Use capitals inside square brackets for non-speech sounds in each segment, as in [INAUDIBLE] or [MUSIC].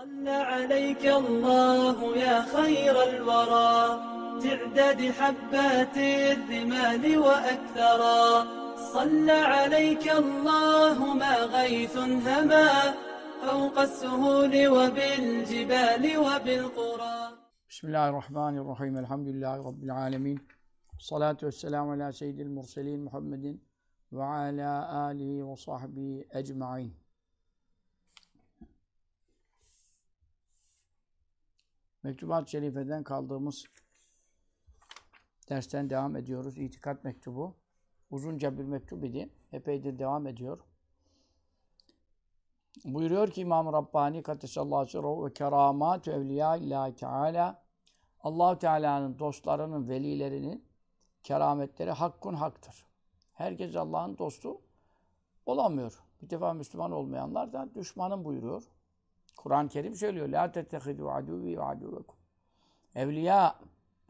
صلى عليك الله يا خير الورى. تعداد حبات الرمال وأكثرا. صلى عليك الله ما غيث هما. فوق السهول وبالجبال وبالقرى. بسم الله الرحمن الرحيم. الحمد لله رب العالمين. والصلاة والسلام على سيد المرسلين محمد وعلى آله وصحبه أجمعين. Mektubat-ı Şerife'den kaldığımız dersten devam ediyoruz. İtikat mektubu. Uzunca bir mektup idi. Epeydir devam ediyor. Buyuruyor ki İmam Rabbani Kaddesallahu sirruhu ve keramatü evliya illahi teala Allahu Teala'nın dostlarının, velilerinin kerametleri hakkun haktır. Herkes Allah'ın dostu olamıyor. Bir defa Müslüman olmayanlar da düşmanın buyuruyor. Kur'an-ı Kerim söylüyor. La tettehidu aduvi ve. Evliya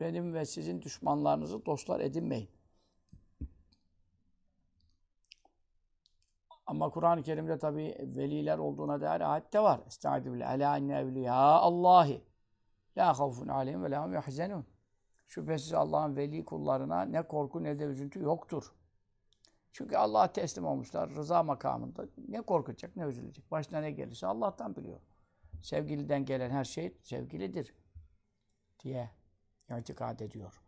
benim ve sizin düşmanlarınızı dostlar edinmeyin. Ama Kur'an-ı Kerim'de tabi veliler olduğuna dair ayet de var. Estaizu billah. Ela inne evliya Allahi. La havfun aleyhim ve la hum yahzenun. Şüphesiz Allah'ın veli kullarına ne korku ne de üzüntü yoktur. Çünkü Allah'a teslim olmuşlar rıza makamında. Ne korkacak ne üzülecek. Başına ne gelirse Allah'tan biliyor. Sevgiliden gelen her şey sevgilidir diye itikad ediyor.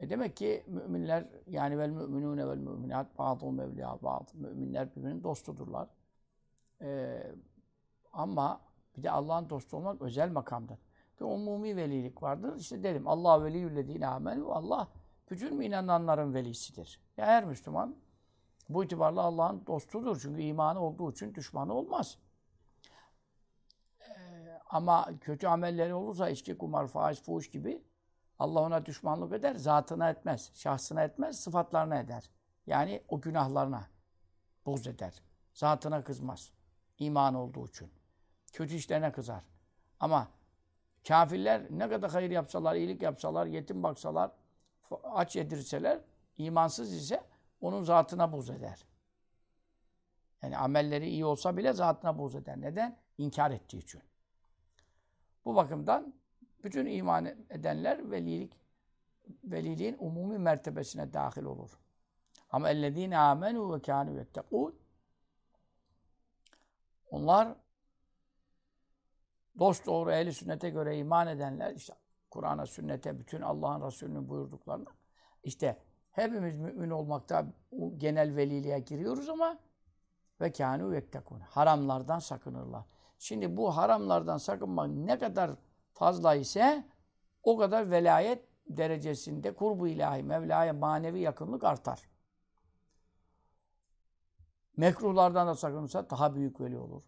E demek ki müminler yani vel müminune vel müminat ba'dhum evliya ba'd. Müminler birbirinin dostudurlar. Ee, ama bir de Allah'ın dostu olmak özel makamdır. Bir umumi velilik vardır. İşte dedim Allah veliyüllezine amenu. Allah bütün inananların velisidir. Ya her Müslüman bu itibarla Allah'ın dostudur. Çünkü imanı olduğu için düşmanı olmaz. Ama kötü amelleri olursa içki, kumar, faiz, fuhuş gibi Allah ona düşmanlık eder, zatına etmez, şahsına etmez, sıfatlarına eder. Yani o günahlarına buz eder. Zatına kızmaz. İman olduğu için. Kötü işlerine kızar. Ama kafirler ne kadar hayır yapsalar, iyilik yapsalar, yetim baksalar, aç yedirseler, imansız ise onun zatına buz eder. Yani amelleri iyi olsa bile zatına buz eder. Neden? İnkar ettiği için. Bu bakımdan bütün iman edenler velilik veliliğin umumi mertebesine dahil olur. Ama ellezine amenu ve kanu yettekûn onlar dost doğru ehli sünnete göre iman edenler işte Kur'an'a, sünnete, bütün Allah'ın Resulü'nün buyurduklarına işte hepimiz mümin olmakta genel veliliğe giriyoruz ama ve kânû yettekûn. Haramlardan sakınırlar. Şimdi bu haramlardan sakınmak ne kadar fazla ise o kadar velayet derecesinde kurbu ilahi, Mevla'ya manevi yakınlık artar. Mekruhlardan da sakınırsa daha büyük veli olur.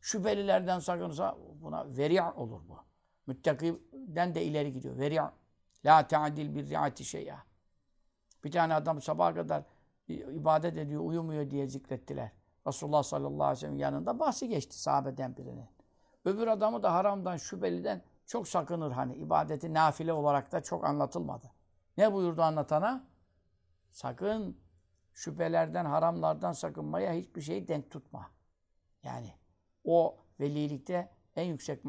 Şüphelilerden sakınırsa buna veri'a olur bu. Müttakiden de ileri gidiyor. Veri'a. La te'adil bir ri'ati şeyya. Bir tane adam sabaha kadar ibadet ediyor, uyumuyor diye zikrettiler. Resulullah sallallahu aleyhi ve sellem yanında bahsi geçti sahabeden birinin. Öbür adamı da haramdan, şüpheliden çok sakınır hani. ibadeti nafile olarak da çok anlatılmadı. Ne buyurdu anlatana? Sakın şüphelerden, haramlardan sakınmaya hiçbir şeyi denk tutma. Yani o velilikte en yüksek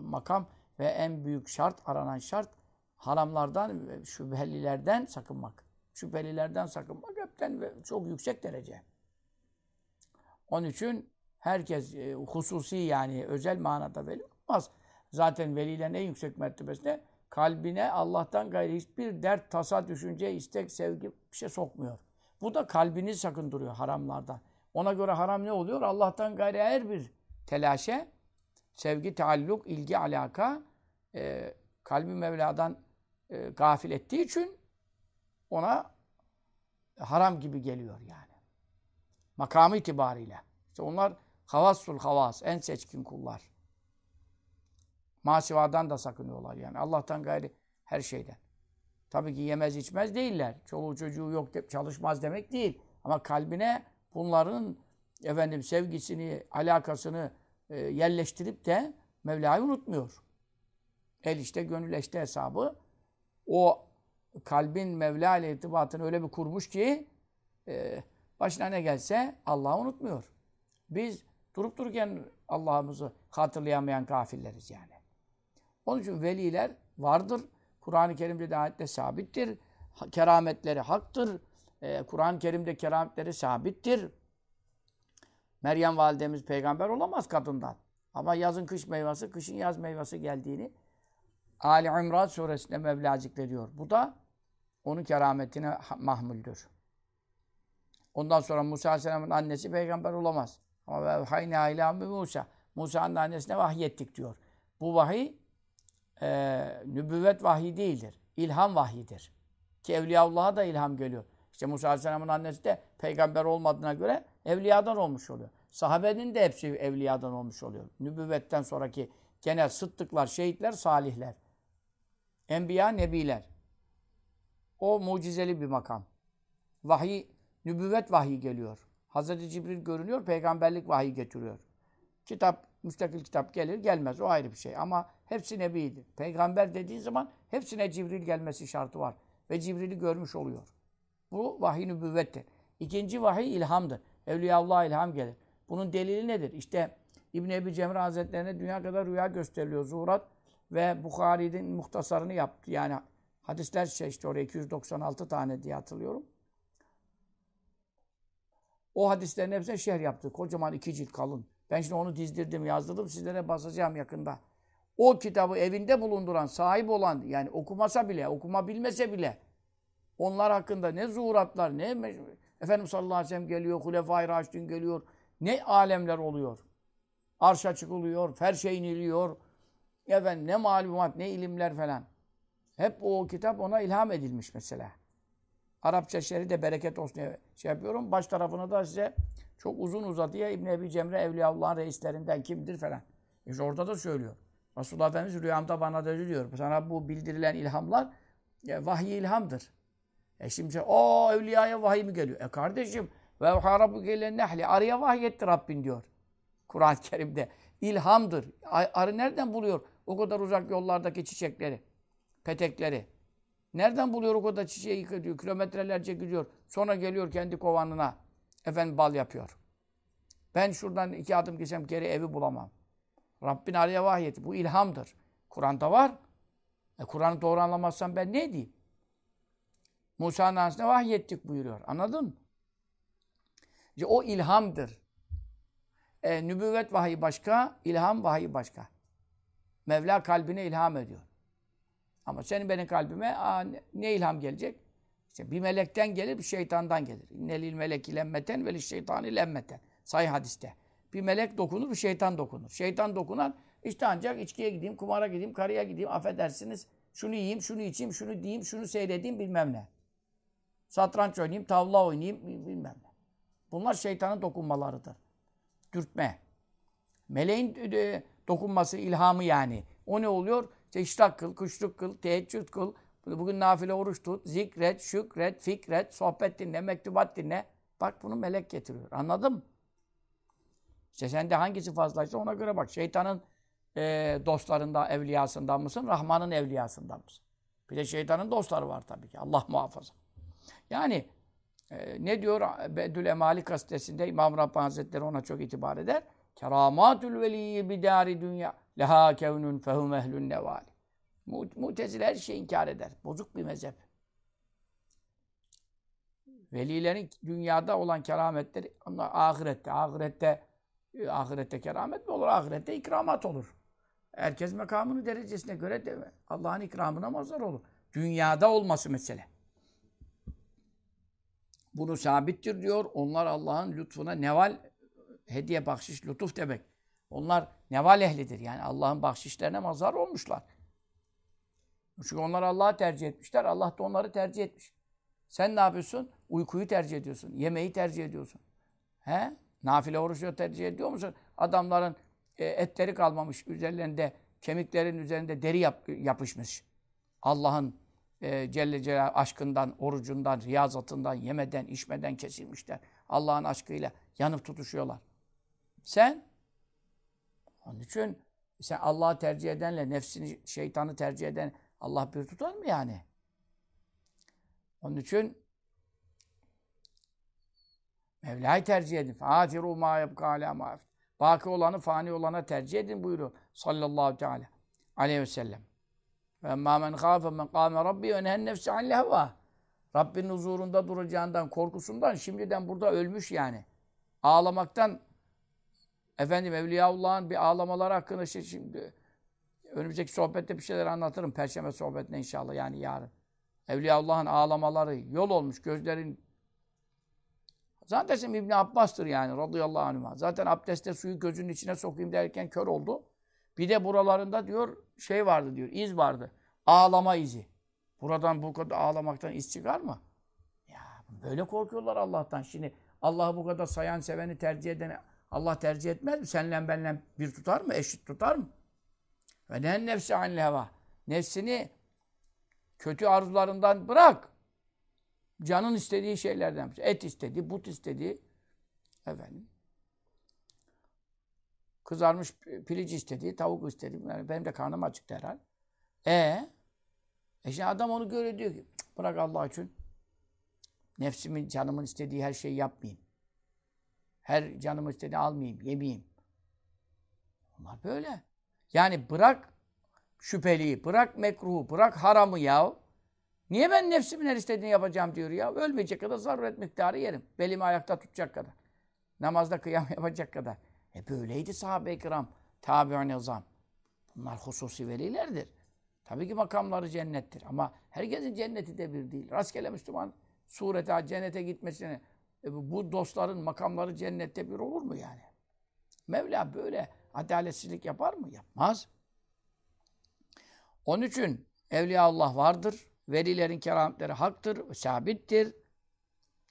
makam ve en büyük şart, aranan şart haramlardan şüphelilerden sakınmak. Şüphelilerden sakınmak hepten çok yüksek derece. Onun için herkes e, hususi yani özel manada veli olmaz. Zaten velilerin en yüksek mertebesinde kalbine Allah'tan gayrı hiçbir dert, tasa, düşünce, istek, sevgi bir şey sokmuyor. Bu da kalbini sakındırıyor haramlardan. Ona göre haram ne oluyor? Allah'tan gayrı her bir telaşe, sevgi, taalluk, ilgi, alaka e, kalbi Mevla'dan e, gafil ettiği için ona haram gibi geliyor yani. Makamı itibariyle. İşte onlar havassul havas, en seçkin kullar. Masivadan da sakınıyorlar yani. Allah'tan gayri her şeyden. Tabii ki yemez içmez değiller. Çoluğu çocuğu yok de, çalışmaz demek değil. Ama kalbine bunların efendim sevgisini, alakasını e, yerleştirip de Mevla'yı unutmuyor. El işte gönül işte hesabı o kalbin Mevla ile irtibatını öyle bir kurmuş ki e, başına ne gelse Allah'ı unutmuyor. Biz Durup dururken Allah'ımızı hatırlayamayan kafirleriz yani. Onun için veliler vardır. Kur'an-ı Kerim'de de ayette sabittir. Kerametleri haktır. Ee, Kur'an-ı Kerim'de kerametleri sabittir. Meryem validemiz peygamber olamaz kadından. Ama yazın kış meyvesi, kışın yaz meyvesi geldiğini Ali İmran suresinde Mevla zikrediyor. Bu da onun kerametine mahmuldür. Ondan sonra Musa Aleyhisselam'ın annesi peygamber olamaz. Ama ve hayna ila Musa. Musa'nın annesine vahyettik diyor. Bu vahiy e, nübüvvet vahyi değildir. İlham vahyidir. Ki Evliyaullah'a da ilham geliyor. İşte Musa Aleyhisselam'ın annesi de peygamber olmadığına göre evliyadan olmuş oluyor. Sahabenin de hepsi evliyadan olmuş oluyor. Nübüvvetten sonraki genel sıddıklar, şehitler, salihler. Enbiya, nebiler. O mucizeli bir makam. Vahiy, nübüvvet vahyi geliyor. Hazreti Cibril görünüyor, peygamberlik vahyi getiriyor. Kitap, müstakil kitap gelir, gelmez. O ayrı bir şey. Ama hepsi nebidir. Peygamber dediğin zaman hepsine Cibril gelmesi şartı var. Ve Cibril'i görmüş oluyor. Bu vahiy nübüvvettir. İkinci vahiy ilhamdır. Evliyaullah ilham gelir. Bunun delili nedir? İşte İbn Ebi Cemre Hazretlerine dünya kadar rüya gösteriliyor. Zuhurat ve Bukhari'nin muhtasarını yaptı. Yani hadisler şey işte oraya 296 tane diye hatırlıyorum. O hadislerin hepsine şerh yaptı. Kocaman iki cilt kalın. Ben şimdi onu dizdirdim, yazdırdım. Sizlere basacağım yakında. O kitabı evinde bulunduran, sahip olan, yani okumasa bile, okuma bilmese bile onlar hakkında ne zuhuratlar, ne Efendimiz sallallahu aleyhi ve sellem geliyor, Hulefai Raşidin geliyor. Ne alemler oluyor. Arşa çıkılıyor, ferşe iniliyor. Efendim ne malumat, ne ilimler falan. Hep o kitap ona ilham edilmiş mesela. Arapça şerhi de bereket olsun diye şey yapıyorum. Baş tarafını da size çok uzun uzadıya İbn Ebi Cemre Evliyaullah'ın reislerinden kimdir falan. İşte orada da söylüyor. Resulullah Efendimiz rüyamda bana da diyor. Sana bu bildirilen ilhamlar ya, vahiy ilhamdır. E şimdi o evliyaya vahiy mi geliyor? E kardeşim ve harabu gelen nehli arıya vahiy etti Rabbin diyor. Kur'an-ı Kerim'de. İlhamdır. Arı nereden buluyor o kadar uzak yollardaki çiçekleri, petekleri? Nereden buluyor o kadar çiçeği yıkıyor, kilometrelerce gidiyor. Sonra geliyor kendi kovanına, efendim bal yapıyor. Ben şuradan iki adım geçsem geri evi bulamam. Rabbin araya vahyeti. Bu ilhamdır. Kur'an'da var. E, Kur'an'ı doğru anlamazsam ben ne diyeyim? Musa'nın annesine vahyettik buyuruyor. Anladın mı? İşte o ilhamdır. E, nübüvvet vahiy başka, ilham vahiy başka. Mevla kalbine ilham ediyor. Ama senin benim kalbime aa, ne ilham gelecek? İşte bir melekten gelir, bir şeytandan gelir. İnnelil meleki lemmeten ve şeytani lemmeten. Sahih hadiste. Bir melek dokunur, bir şeytan dokunur. Şeytan dokunan işte ancak içkiye gideyim, kumara gideyim, karıya gideyim, affedersiniz. Şunu yiyeyim, şunu içeyim, şunu diyeyim, şunu seyredeyim bilmem ne. Satranç oynayayım, tavla oynayayım bilmem ne. Bunlar şeytanın dokunmalarıdır. Dürtme. Meleğin e, dokunması, ilhamı yani. O ne oluyor? İşte işrak kıl, kuşluk kıl, teheccüd kıl, bugün nafile oruç tut, zikret, şükret, fikret, sohbet dinle, mektubat dinle. Bak bunu melek getiriyor. Anladın mı? İşte sende hangisi fazlaysa ona göre bak. Şeytanın e, dostlarında, evliyasından mısın? Rahman'ın evliyasından mısın? Bir de şeytanın dostları var tabii ki. Allah muhafaza. Yani e, ne diyor Bedül Emali gazetesinde İmam Rabbani Hazretleri ona çok itibar eder. Keramatül veliyyi bidari dünya leha kevnun fehum ehlün nevali. Mutezile her şeyi inkar eder. Bozuk bir mezhep. Velilerin dünyada olan kerametleri onlar ahirette. Ahirette e, ahirette keramet mi olur? Ahirette ikramat olur. Herkes makamını derecesine göre de Allah'ın ikramına mazhar olur. Dünyada olması mesele. Bunu sabittir diyor. Onlar Allah'ın lütfuna neval hediye, bahşiş, lütuf demek. Onlar neval ehlidir. Yani Allah'ın bahşişlerine mazhar olmuşlar. Çünkü onlar Allah'ı tercih etmişler. Allah da onları tercih etmiş. Sen ne yapıyorsun? Uykuyu tercih ediyorsun. Yemeği tercih ediyorsun. He? Nafile oruçları tercih ediyor musun? Adamların e, etleri kalmamış. Üzerlerinde, kemiklerin üzerinde deri yap, yapışmış. Allah'ın e, Celle Celal aşkından, orucundan, riyazatından, yemeden, içmeden kesilmişler. Allah'ın aşkıyla yanıp tutuşuyorlar. Sen onun için sen Allah'ı tercih edenle nefsini, şeytanı tercih eden Allah bir tutar mı yani? Onun için Mevla'yı tercih edin. Fâtirû mâ yebkâ alâ Baki olanı fani olana tercih edin buyuruyor. Sallallahu teala aleyhi ve sellem. Ve emmâ men khâfe men kâme rabbi ve nefsi anil hevâ. Rabbinin huzurunda duracağından, korkusundan şimdiden burada ölmüş yani. Ağlamaktan efendim Evliyaullah'ın bir ağlamaları hakkında işte şimdi önümüzdeki sohbette bir şeyler anlatırım. Perşembe sohbetine inşallah yani yarın. Evliyaullah'ın ağlamaları yol olmuş. Gözlerin Zaten İbn Abbas'tır yani radıyallahu anh. Zaten abdestte suyu gözünün içine sokayım derken kör oldu. Bir de buralarında diyor şey vardı diyor, iz vardı. Ağlama izi. Buradan bu kadar ağlamaktan iz çıkar mı? Ya böyle korkuyorlar Allah'tan. Şimdi Allah'ı bu kadar sayan, seveni tercih eden Allah tercih etmez mi? Senle benle bir tutar mı? Eşit tutar mı? Ve ne nefsi anil heva. Nefsini kötü arzularından bırak. Canın istediği şeylerden. Et istedi, but istedi. Efendim. Kızarmış piliç istedi, tavuk istedi. Yani benim de karnım acıktı herhal. E, e şimdi adam onu görüyor diyor ki bırak Allah için nefsimin, canımın istediği her şeyi yapmayayım. Her canımın istediğini almayayım, yemeyeyim. Onlar böyle. Yani bırak şüpheliyi, bırak mekruhu, bırak haramı ya. Niye ben nefsimin her istediğini yapacağım diyor ya. Ölmeyecek kadar zaruret miktarı yerim. Belimi ayakta tutacak kadar. Namazda kıyam [LAUGHS] yapacak kadar. E böyleydi sahabe-i kiram. Tabi'un azam. Bunlar hususi velilerdir. Tabii ki makamları cennettir. Ama herkesin cenneti de bir değil. Rastgele Müslüman surete, cennete gitmesine e bu dostların makamları cennette bir olur mu yani? Mevla böyle adaletsizlik yapar mı? Yapmaz. Onun için Evliya Allah vardır. Velilerin kerametleri haktır, sabittir.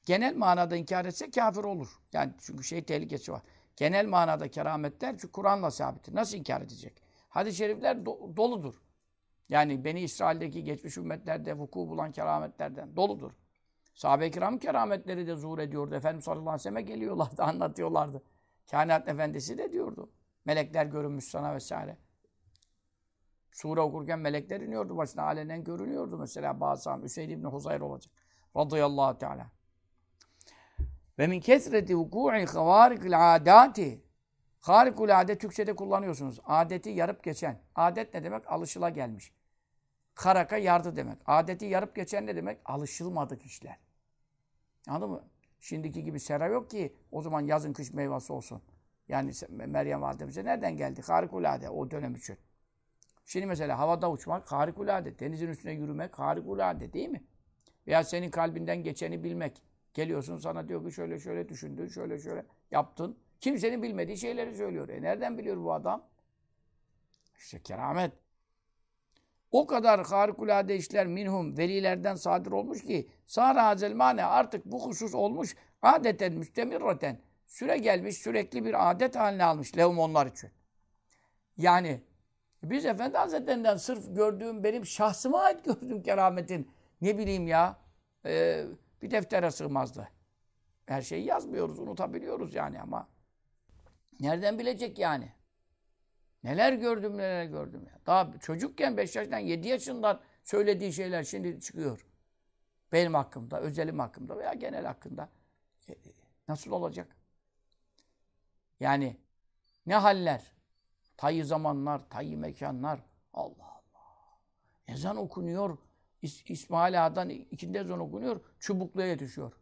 Genel manada inkar etse kafir olur. Yani çünkü şey tehlikesi var. Genel manada kerametler çünkü Kur'an'la sabittir. Nasıl inkar edecek? Hadis-i şerifler do- doludur. Yani Beni İsrail'deki geçmiş ümmetlerde vuku bulan kerametlerden doludur. Sahabe-i kiram kerametleri de zuhur ediyordu. Efendimiz sallallahu aleyhi ve sellem'e geliyorlardı, [LAUGHS] anlatıyorlardı. Kainat efendisi de diyordu. Melekler görünmüş sana vesaire. Sure okurken melekler iniyordu başına. Alenen görünüyordu mesela bazı Hüseyin İbni Huzayr olacak. Radıyallahu teala. Ve min kesreti vuku'i havarikul adati. Harikul adet Türkçe'de kullanıyorsunuz. Adeti yarıp geçen. Adet ne demek? Alışıla gelmiş. Karaka yardı demek. Adeti yarıp geçen ne demek? Alışılmadık işler. Anladın mı? Şimdiki gibi sera yok ki o zaman yazın kış meyvesi olsun. Yani Meryem Validemize nereden geldi? Harikulade o dönem için. Şimdi mesela havada uçmak harikulade. Denizin üstüne yürümek harikulade değil mi? Veya senin kalbinden geçeni bilmek. Geliyorsun sana diyor ki şöyle şöyle düşündün, şöyle şöyle yaptın. Kimsenin bilmediği şeyleri söylüyor. E nereden biliyor bu adam? İşte keramet. O kadar harikulade işler minhum velilerden sadır olmuş ki sara hazelmane artık bu husus olmuş adeten müstemirraten süre gelmiş sürekli bir adet haline almış lehum onlar için. Yani biz Efendi Hazretlerinden sırf gördüğüm benim şahsıma ait gördüğüm kerametin ne bileyim ya e, bir deftere sığmazdı. Her şeyi yazmıyoruz, unutabiliyoruz yani ama nereden bilecek yani? Neler gördüm, neler gördüm ya. Daha çocukken 5 yaşından 7 yaşından söylediği şeyler şimdi çıkıyor. Benim hakkımda, özelim hakkımda veya genel hakkında. E, nasıl olacak? Yani ne haller? Tayyi zamanlar, tayyi mekanlar. Allah Allah. Ezan okunuyor. İs İsmail Ağa'dan ikindi ezan okunuyor. Çubuklu'ya yetişiyor.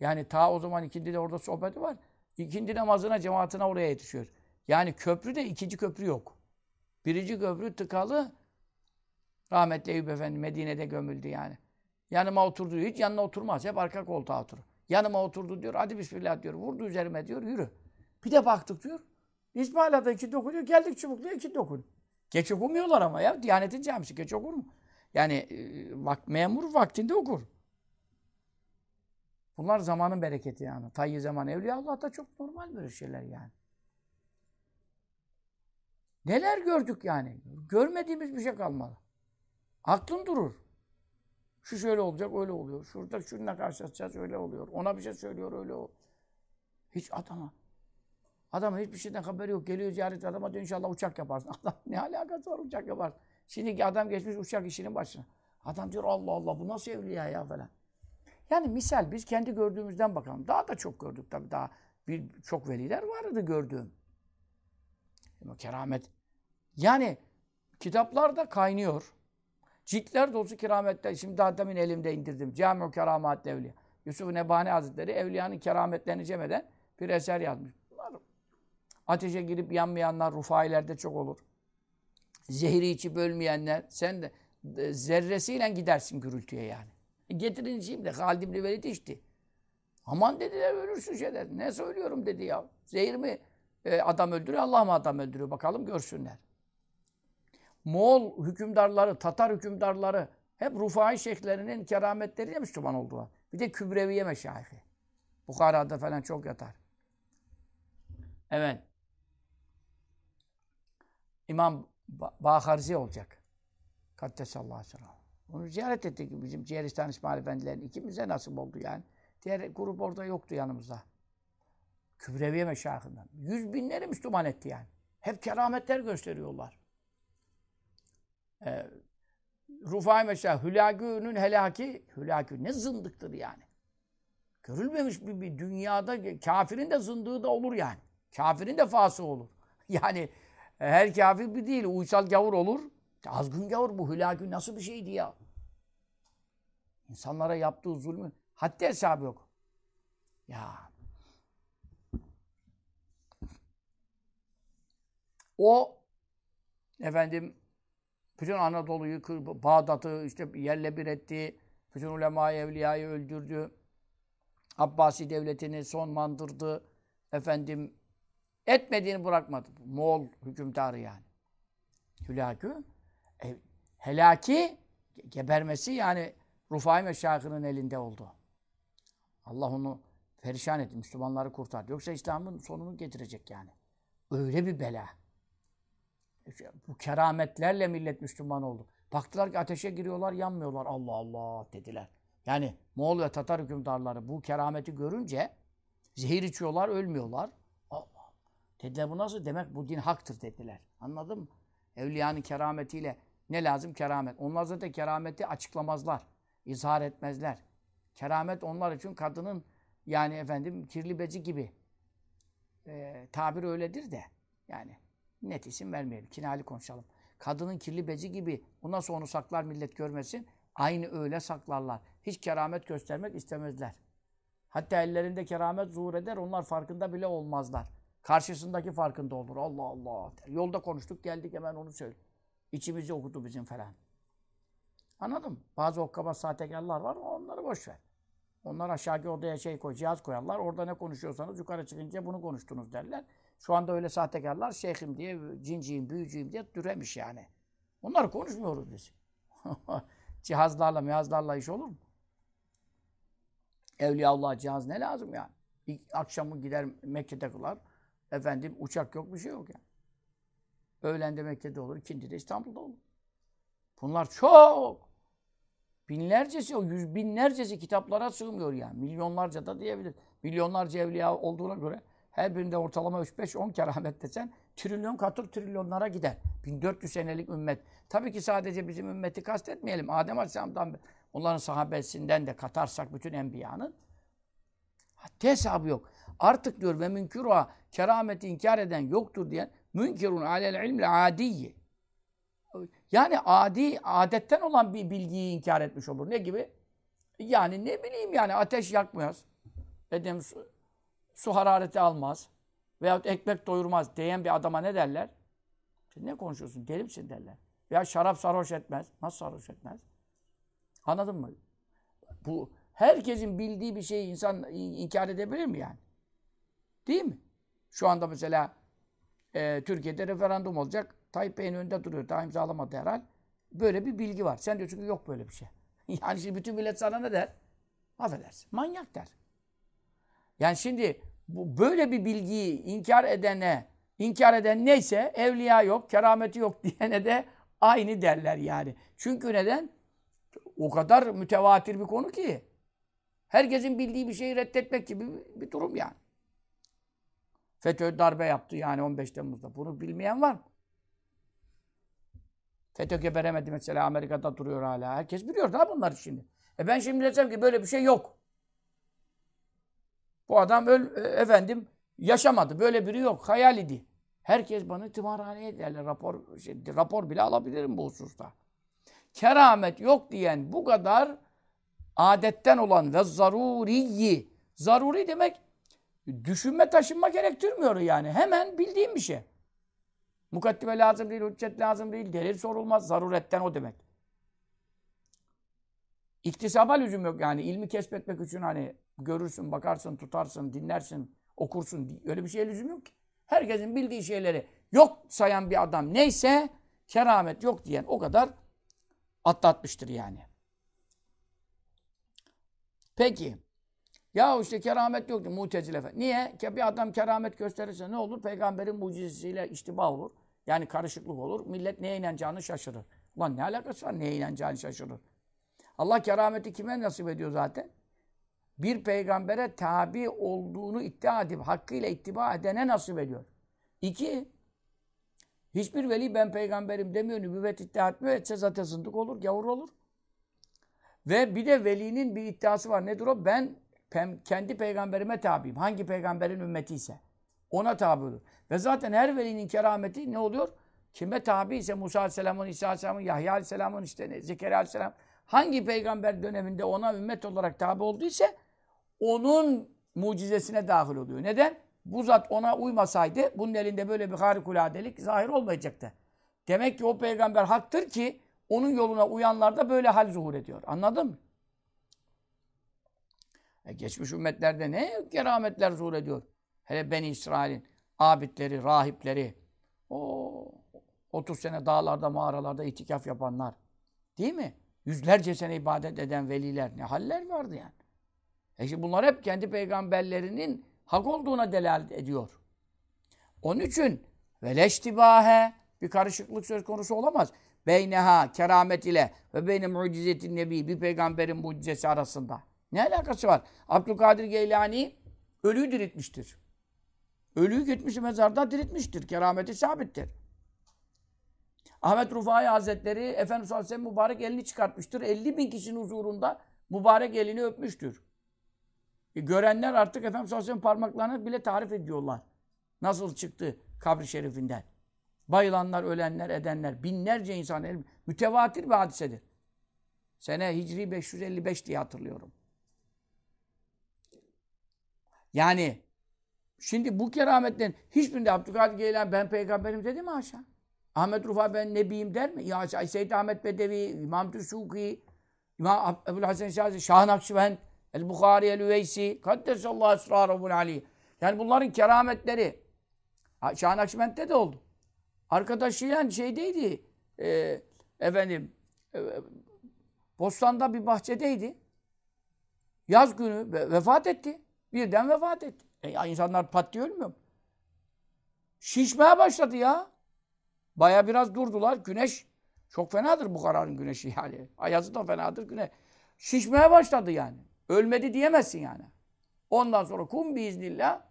Yani ta o zaman ikindi de orada sohbeti var. İkindi namazına, cemaatine oraya yetişiyor. Yani köprü de ikinci köprü yok. Birinci köprü tıkalı. Rahmetli Eyüp Efendi Medine'de gömüldü yani. Yanıma oturdu. Hiç yanına oturmaz. Hep arka koltuğa oturur. Yanıma oturdu diyor. Hadi bismillah diyor. Vurdu üzerime diyor. Yürü. Bir de baktık diyor. İsmail Ağa'da iki dokunuyor. Geldik Çubuklu'ya iki dokun. Geç okumuyorlar ama ya. Diyanetin camisi geç okur mu? Yani e, vak, memur vaktinde okur. Bunlar zamanın bereketi yani. Tayyi zaman evliya Allah'ta çok normal böyle şeyler yani. Neler gördük yani? Görmediğimiz bir şey kalmadı. Aklın durur. Şu şöyle olacak, öyle oluyor. Şurada şununla karşılaşacağız, öyle oluyor. Ona bir şey söylüyor, öyle oluyor. Hiç adama. Adamın hiçbir şeyden haberi yok. Geliyor ziyaret adama diyor inşallah uçak yaparsın. [LAUGHS] Adam ne alakası var uçak yaparsın. Şimdiki adam geçmiş uçak işinin başına. Adam diyor Allah Allah bu nasıl evliya ya falan. Yani misal biz kendi gördüğümüzden bakalım. Daha da çok gördük tabii. Daha bir, çok veliler vardı gördüğüm. Keramet. Yani kitaplarda kaynıyor. Ciltler dolusu kerametler. Şimdi daha demin elimde indirdim. Cami-ü Keramat Evliya. Yusuf Nebani Hazretleri evliyanın kerametlerini cem bir eser yazmış. Bunlar ateşe girip yanmayanlar rufailerde çok olur. Zehri içip ölmeyenler. Sen de e, zerresiyle gidersin gürültüye yani. E getirin şimdi Halid İbni Velid içti. Aman dediler ölürsün şeyler. Ne söylüyorum dedi ya. Zehir mi e, adam öldürüyor, Allah mı adam öldürüyor? Bakalım görsünler. Moğol hükümdarları, Tatar hükümdarları hep Rufai şeyhlerinin kerametleriyle Müslüman oldular. Bir de Kübreviye meşayihi. Bukhara'da falan çok yatar. Evet. İmam Baharzi olacak. Kaddesallahu aleyhi ve sellem. Onu ziyaret ettik bizim Ciğeristan İsmail Efendilerin. ikimize nasip oldu yani. Diğer grup orada yoktu yanımızda. Kübreviye meşayihinden. Yüz binleri Müslüman etti yani. Hep kerametler gösteriyorlar. Ee, Rufai Meşah, Hülagü'nün helaki, Hülagü ne zındıktır yani. Görülmemiş bir, bir dünyada kafirin de zındığı da olur yani. Kafirin de fası olur. [LAUGHS] Yani her kafir bir değil, uysal gavur olur. Azgın gavur bu Hülagü nasıl bir şeydi ya? İnsanlara yaptığı zulmü haddi hesabı yok. Ya o efendim bütün Anadolu'yu, Bağdat'ı işte yerle bir etti. Bütün ulemayı, evliyayı öldürdü. Abbasi devletini sonlandırdı. Efendim etmediğini bırakmadı. Moğol hükümdarı yani. Hülakü. E, helaki gebermesi yani Rufai Meşayih'inin elinde oldu. Allah onu perişan etti. Müslümanları kurtardı. Yoksa İslam'ın sonunu getirecek yani. Öyle bir bela. Bu kerametlerle millet Müslüman oldu. Baktılar ki ateşe giriyorlar, yanmıyorlar. Allah Allah dediler. Yani Moğol ve Tatar hükümdarları bu kerameti görünce zehir içiyorlar, ölmüyorlar. Allah. Dediler bu nasıl? Demek bu din haktır dediler. Anladın mı? Evliyanın kerametiyle ne lazım? Keramet. Onlar zaten kerameti açıklamazlar. izhar etmezler. Keramet onlar için kadının yani efendim kirli beci gibi. Ee, tabir öyledir de. Yani Net isim vermeyelim. Kinali konuşalım. Kadının kirli beci gibi. O nasıl onu saklar millet görmesin? Aynı öyle saklarlar. Hiç keramet göstermek istemezler. Hatta ellerinde keramet zuhur eder. Onlar farkında bile olmazlar. Karşısındaki farkında olur. Allah Allah. Yolda konuştuk geldik hemen onu söyle. İçimizi okudu bizim falan. Anladın mı? Bazı okkabaz sahtekarlar var onları boş ver. Onlar aşağıki odaya şey koy, cihaz koyarlar. Orada ne konuşuyorsanız yukarı çıkınca bunu konuştunuz derler. Şu anda öyle sahtekarlar şeyhim diye, cinciyim, büyücüyüm diye düremiş yani. Onları konuşmuyoruz biz. [LAUGHS] Cihazlarla, mihazlarla iş olur mu? Evliyaullah cihaz ne lazım yani? İlk akşamı gider Mekke'de kılar. Efendim uçak yok bir şey yok yani. Öğlen de Mekke'de olur, ikindi de İstanbul'da olur. Bunlar çok. Binlercesi, yüz binlercesi kitaplara sığmıyor yani. Milyonlarca da diyebilir. Milyonlarca evliya olduğuna göre her birinde ortalama 3-5-10 keramet desen trilyon katır trilyonlara gider. 1400 senelik ümmet. Tabii ki sadece bizim ümmeti kastetmeyelim. Adem Aleyhisselam'dan onların sahabesinden de katarsak bütün enbiyanın haddi hesabı yok. Artık diyor ve münkiruha kerameti inkar eden yoktur diyen münkirun alel ilmle adiyyi. Yani adi, adetten olan bir bilgiyi inkar etmiş olur. Ne gibi? Yani ne bileyim yani ateş yakmaz. Edem su, harareti almaz. Veyahut ekmek doyurmaz diyen bir adama ne derler? Sen ne konuşuyorsun? Deli misin derler. Veya şarap sarhoş etmez. Nasıl sarhoş etmez? Anladın mı? Bu herkesin bildiği bir şeyi insan inkar edebilir mi yani? Değil mi? Şu anda mesela e, Türkiye'de referandum olacak. Tayyip Bey'in önünde duruyor. Daha imzalamadı herhal. Böyle bir bilgi var. Sen diyorsun ki yok böyle bir şey. [LAUGHS] yani şimdi bütün millet sana ne der? Affedersin. Manyak der. Yani şimdi bu böyle bir bilgiyi inkar edene, inkar eden neyse evliya yok, kerameti yok [LAUGHS] diyene de aynı derler yani. Çünkü neden? O kadar mütevatir bir konu ki. Herkesin bildiği bir şeyi reddetmek gibi bir durum yani. FETÖ darbe yaptı yani 15 Temmuz'da. Bunu bilmeyen var mı? FETÖ geberemedi mesela Amerika'da duruyor hala. Herkes biliyor da bunlar şimdi. E ben şimdi desem ki böyle bir şey yok. Bu adam öl, e, efendim yaşamadı. Böyle biri yok. Hayal idi. Herkes bana tımarhaneye derler. Rapor, şey, rapor bile alabilirim bu hususta. Keramet yok diyen bu kadar adetten olan ve zaruriyi. Zaruri demek düşünme taşınma gerektirmiyor yani. Hemen bildiğim bir şey. Mukaddime lazım değil, hüccet lazım değil, delil sorulmaz. Zaruretten o demek. İktisaba lüzum yok yani. ilmi kesbetmek için hani görürsün, bakarsın, tutarsın, dinlersin, okursun. Öyle bir şeye lüzum yok ki. Herkesin bildiği şeyleri yok sayan bir adam neyse keramet yok diyen o kadar atlatmıştır yani. Peki. Ya işte keramet yok diyor Mutezile Niye? Ki bir adam keramet gösterirse ne olur? Peygamberin mucizesiyle iştiba olur. Yani karışıklık olur. Millet neye inanacağını şaşırır. Ulan ne alakası var neye inanacağını şaşırır. Allah kerameti kime nasip ediyor zaten? Bir peygambere tabi olduğunu iddia edip hakkıyla ittiba edene nasip ediyor. İki, hiçbir veli ben peygamberim demiyor, nübüvvet iddia etmiyor, etse zaten zındık olur, gavur olur. Ve bir de velinin bir iddiası var. Nedir o? Ben kendi peygamberime tabiyim. Hangi peygamberin ümmeti ise. Ona tabi olur. Ve zaten her velinin kerameti ne oluyor? Kime tabi ise Musa Aleyhisselam'ın, İsa Aleyhisselam'ın, Yahya Aleyhisselam'ın, işte Zekeriya Aleyhisselam. Hangi peygamber döneminde ona ümmet olarak tabi olduysa onun mucizesine dahil oluyor. Neden? Bu zat ona uymasaydı bunun elinde böyle bir harikuladelik zahir olmayacaktı. Demek ki o peygamber haktır ki onun yoluna uyanlar da böyle hal zuhur ediyor. Anladın mı? E geçmiş ümmetlerde ne kerametler zuhur ediyor. Hele Beni İsrail'in abidleri, rahipleri, o 30 sene dağlarda, mağaralarda itikaf yapanlar. Değil mi? Yüzlerce sene ibadet eden veliler. Ne haller vardı yani. E işte bunlar hep kendi peygamberlerinin hak olduğuna delalet ediyor. Onun için veleştibahe bir karışıklık söz konusu olamaz. Beyneha keramet ile ve beyne mucizetin nebi bir peygamberin mucizesi arasında. Ne alakası var? Abdülkadir Geylani ölüyü diriltmiştir. Ölüyü gitmiş mezarda diriltmiştir. Kerameti sabittir. Ahmet Rufai Hazretleri Efendimiz Aleyhisselam mübarek elini çıkartmıştır. 50 bin kişinin huzurunda mübarek elini öpmüştür. E, görenler artık Efendimiz Aleyhisselam parmaklarını bile tarif ediyorlar. Nasıl çıktı kabri şerifinden. Bayılanlar, ölenler, edenler, binlerce insan mütevatir bir hadisedir. Sene Hicri 555 diye hatırlıyorum. Yani şimdi bu kerametten hiçbirinde Abdülkadir Geylan ben peygamberim dedi mi aşağı? Ahmet Rufa ben nebiyim der mi? Ya Seyyid Ahmet Bedevi, İmam Tüsuki, İmam Ebu'l Hasan Şazi, Şah Nakşibend, El-Bukhari, El-Üveysi, Kaddesallahu esrarahul ali. Yani bunların kerametleri. Şah Nakşibend'de de oldu. Arkadaşıyla şeydeydi, e, efendim, e, Bostan'da bir bahçedeydi. Yaz günü vefat etti. Birden vefat etti. E, ya insanlar pat diye ölmüyor mu? Şişmeye başladı ya. Baya biraz durdular. Güneş çok fenadır bu kararın güneşi yani. [LAUGHS] Ayazı da fenadır güneş. Şişmeye başladı yani. Ölmedi diyemezsin yani. Ondan sonra kum biiznillah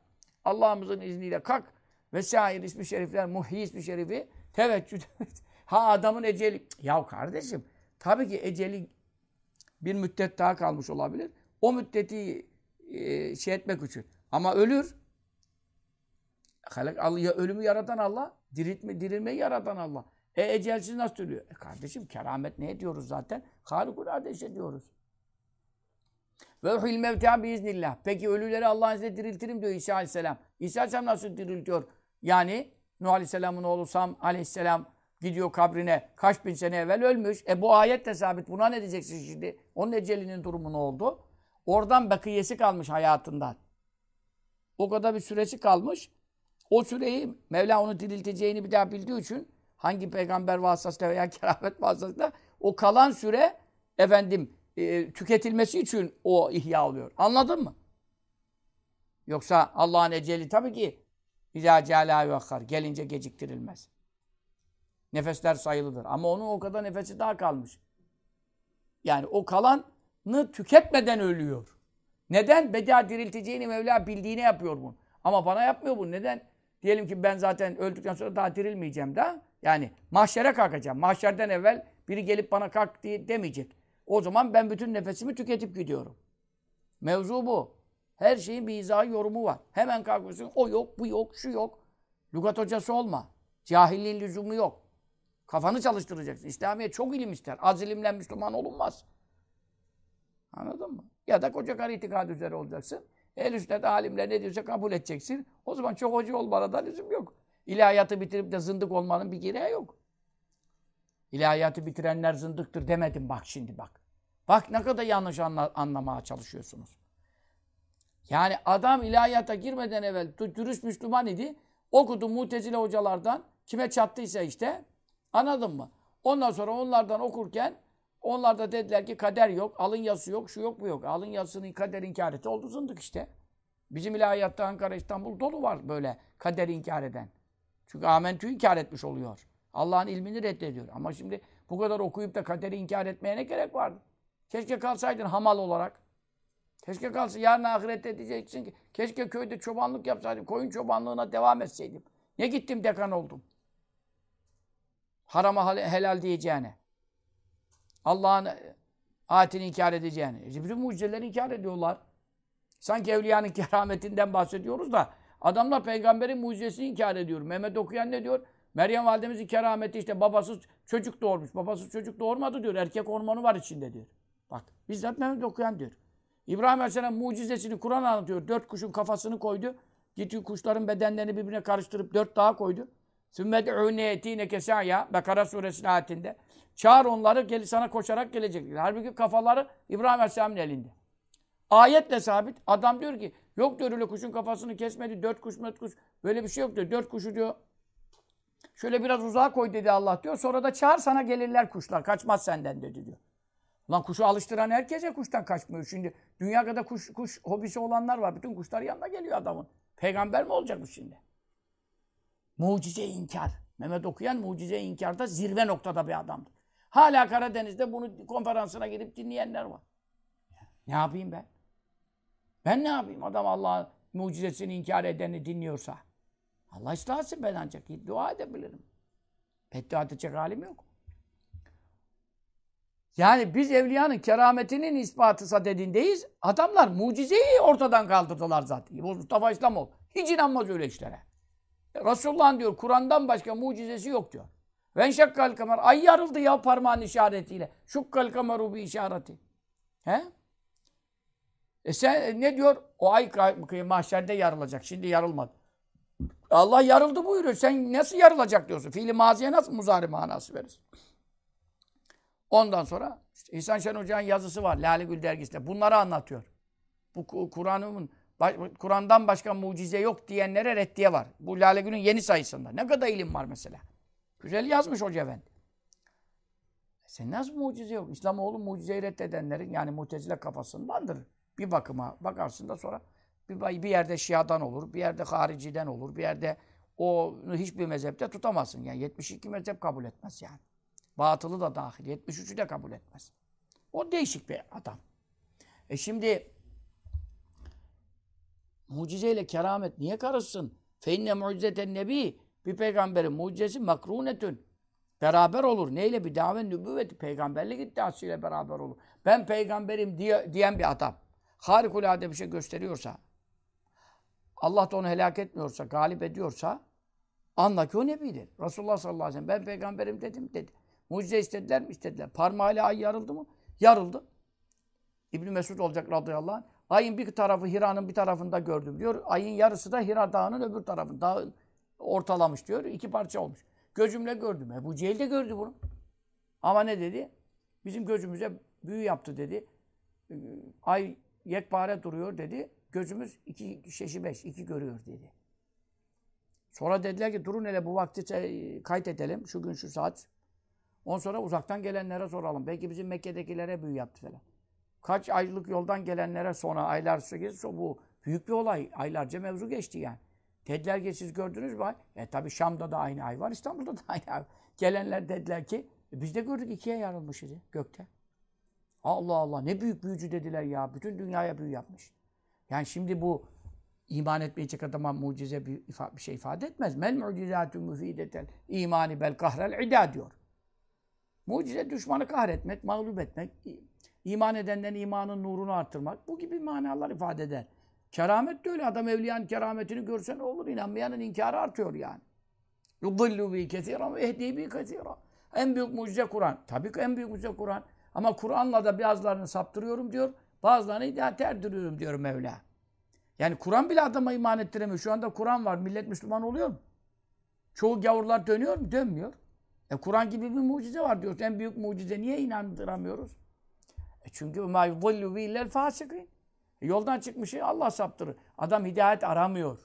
Allah'ımızın izniyle kalk vesaire ismi şerifler, muhyi ismi şerifi teveccüh. [LAUGHS] ha adamın eceli. Ya kardeşim tabii ki eceli bir müddet daha kalmış olabilir. O müddeti e, şey etmek için. Ama ölür. Ölümü yaratan Allah, diriltme, dirilmeyi yaratan Allah. E ecelsiz nasıl ölüyor? E kardeşim keramet ne ediyoruz zaten? Harikulade iş ediyoruz. Ve uhil mevta biiznillah. Peki ölüleri Allah'ın izniyle diriltirim diyor İsa Aleyhisselam. İsa Aleyhisselam nasıl diriltiyor? Yani Nuh Aleyhisselam'ın oğlu Sam Aleyhisselam gidiyor kabrine kaç bin sene evvel ölmüş. E bu ayet de sabit. Buna ne diyeceksin şimdi? Onun ecelinin durumu ne oldu? Oradan bakiyesi kalmış hayatından. O kadar bir süresi kalmış. O süreyi Mevla onu dirilteceğini bir daha bildiği için hangi peygamber vasıtasıyla veya [LAUGHS] keramet vasıtasıyla o kalan süre efendim e, tüketilmesi için o ihya oluyor. Anladın mı? Yoksa Allah'ın eceli tabii ki İzâ cealâ vakkar. Gelince geciktirilmez. Nefesler sayılıdır. Ama onun o kadar nefesi daha kalmış. Yani o kalanı tüketmeden ölüyor. Neden? Beda dirilteceğini Mevla bildiğine yapıyor bunu. Ama bana yapmıyor bunu. Neden? Diyelim ki ben zaten öldükten sonra daha dirilmeyeceğim da. Yani mahşere kalkacağım. Mahşerden evvel biri gelip bana kalk diye demeyecek. O zaman ben bütün nefesimi tüketip gidiyorum. Mevzu bu. Her şeyin bir izahı yorumu var. Hemen kalkıyorsun. O yok, bu yok, şu yok. Lügat hocası olma. Cahilliğin lüzumu yok. Kafanı çalıştıracaksın. İslamiyet çok ilim ister. Az ilimle Müslüman olunmaz. Anladın mı? Ya da koca karı itikad üzere olacaksın. El üstüne alimler ne diyorsa kabul edeceksin. O zaman çok hoca olmana da lüzum yok. İlahiyatı bitirip de zındık olmanın bir gereği yok. İlahiyatı bitirenler zındıktır demedim bak şimdi bak. Bak ne kadar yanlış anla, anlamaya çalışıyorsunuz. Yani adam ilahiyata girmeden evvel dürüst Müslüman idi. Okudu mutezile hocalardan. Kime çattıysa işte. Anladın mı? Ondan sonra onlardan okurken onlar da dediler ki kader yok, alın yazısı yok, şu yok bu yok. Alın yazısını kader inkar etti. Oldu zındık işte. Bizim ilahiyatta Ankara, İstanbul dolu var böyle kader inkar eden. Çünkü amentü inkar etmiş oluyor. Allah'ın ilmini reddediyor. Ama şimdi bu kadar okuyup da kaderi inkar etmeye ne gerek vardı? Keşke kalsaydın hamal olarak. Keşke kalsa yarın ahirette diyeceksin ki keşke köyde çobanlık yapsaydım. Koyun çobanlığına devam etseydim. Ne gittim dekan oldum. Harama helal diyeceğine. Allah'ın ayetini inkar edeceğini. E, bütün mucizeleri inkar ediyorlar. Sanki evliyanın [LAUGHS] kerametinden bahsediyoruz da adamlar peygamberin mucizesini inkar ediyor. Mehmet okuyan ne diyor? Meryem validemizin kerameti işte babasız çocuk doğurmuş. Babasız çocuk doğurmadı diyor. Erkek hormonu var içinde diyor. Bak bizzat Mehmet okuyan diyor. İbrahim Aleyhisselam mucizesini Kur'an anlatıyor. Dört kuşun kafasını koydu. Gitti kuşların bedenlerini birbirine karıştırıp dört daha koydu. Sümmet ûneyetîne kesâya Bekara suresinin ayetinde. Çağır onları gel sana koşarak gelecekler. Halbuki kafaları İbrahim Aleyhisselam'ın elinde. Ayetle sabit. Adam diyor ki yok diyor öyle kuşun kafasını kesmedi. Dört kuş met kuş. Böyle bir şey yok diyor. Dört kuşu diyor. Şöyle biraz uzağa koy dedi Allah diyor. Sonra da çağır sana gelirler kuşlar. Kaçmaz senden dedi diyor. Lan kuşu alıştıran herkese kuştan kaçmıyor. Şimdi dünya kadar kuş, kuş hobisi olanlar var. Bütün kuşlar yanına geliyor adamın. Peygamber mi olacakmış şimdi? Mucize inkar. Mehmet okuyan mucize inkarda zirve noktada bir adamdır. Hala Karadeniz'de bunu konferansına gidip dinleyenler var. Ne yapayım ben? Ben ne yapayım? Adam Allah'ın mucizesini inkar edeni dinliyorsa. Allah ıslah etsin ben ancak. Dua edebilirim. Beddua edecek halim yok. Yani biz evliyanın kerametinin ispatısa dediğindeyiz. Adamlar mucizeyi ortadan kaldırdılar zaten. Mustafa İslamoğlu. Hiç inanmaz öyle işlere. Resulullah'ın diyor Kur'an'dan başka mucizesi yok diyor. Ven şakkal kamer. Ay yarıldı ya parmağın işaretiyle. Şukkal kameru bir işareti. He? E sen e, ne diyor? O ay mahşerde yarılacak. Şimdi yarılmadı. Allah yarıldı buyuruyor. Sen nasıl yarılacak diyorsun? Fiili maziye nasıl muzari manası verirsin? Ondan sonra işte İhsan Şen Hoca'nın yazısı var Lale Gül dergisinde. Bunları anlatıyor. Bu Kur'an'ın Kur'an'dan başka mucize yok diyenlere reddiye var. Bu Lale Gül'ün yeni sayısında. Ne kadar ilim var mesela. Güzel yazmış Hoca Efendi. E sen nasıl mucize yok? İslamoğlu mucizeyi reddedenlerin yani mutezile kafasındandır. Bir bakıma bakarsın da sonra bir, bir yerde Şia'dan olur, bir yerde hariciden olur, bir yerde o hiçbir mezhepte tutamazsın. Yani 72 mezhep kabul etmez yani. Batılı da dahil. 73'ü de kabul etmez. O değişik bir adam. E şimdi mucizeyle keramet niye karışsın? Feinne mucizeten nebi bir peygamberin mucizesi makrunetün. Beraber olur. Neyle? Bir davet nübüvveti. Peygamberlik iddiasıyla beraber olur. Ben peygamberim diye, diyen bir adam. Harikulade bir şey gösteriyorsa, Allah da onu helak etmiyorsa, galip ediyorsa, anla ki o nebidir. Resulullah sallallahu aleyhi ve sellem ben peygamberim dedim dedi. Mucize istediler mi? İstediler. Parmağıyla ay yarıldı mı? Yarıldı. İbn Mesud olacak radıyallahu anh. Ayın bir tarafı Hira'nın bir tarafında gördüm diyor. Ayın yarısı da Hira Dağı'nın öbür tarafında. Dağın ortalamış diyor. İki parça olmuş. Gözümle gördüm. Ebu Cehil de gördü bunu. Ama ne dedi? Bizim gözümüze büyü yaptı dedi. Ay yekpare duruyor dedi. Gözümüz iki şeşi beş, iki görüyor dedi. Sonra dediler ki durun hele bu vakti kaydedelim. Şu gün şu saat Ondan sonra uzaktan gelenlere soralım. Belki bizim Mekke'dekilere büyü yaptı falan. Kaç aylık yoldan gelenlere sonra aylar sonra bu büyük bir olay. Aylarca mevzu geçti yani. Dediler ki siz gördünüz mü? E tabi Şam'da da aynı ay var, İstanbul'da da aynı ay Gelenler dediler ki e, biz de gördük ikiye yarılmış idi gökte. Allah Allah ne büyük büyücü dediler ya. Bütün dünyaya büyü yapmış. Yani şimdi bu iman etmeyecek adama mucize bir, bir şey ifade etmez. Mel mucizatü müfideten imani bel kahrel ida diyor. Mucize düşmanı kahretmek, mağlup etmek, iman edenlerin imanın nurunu arttırmak bu gibi manalar ifade eder. Keramet de öyle. Adam evliyanın kerametini görse ne olur? İnanmayanın inkarı artıyor yani. Yudillu bi kesiran ve ehdi bi kesiran. En büyük mucize Kur'an. Tabii ki en büyük mucize Kur'an. Ama Kur'an'la da bazılarını saptırıyorum diyor. Bazılarına idat erdiriyorum diyor Mevla. Yani Kur'an bile adama iman ettiremiyor. Şu anda Kur'an var. Millet Müslüman oluyor mu? Çoğu gavurlar dönüyor mu? Dönmüyor. E Kur'an gibi bir mucize var diyoruz. En büyük mucize niye inandıramıyoruz? E çünkü ma yudillu. E, yoldan çıkmış şey Allah saptırır. Adam hidayet aramıyor.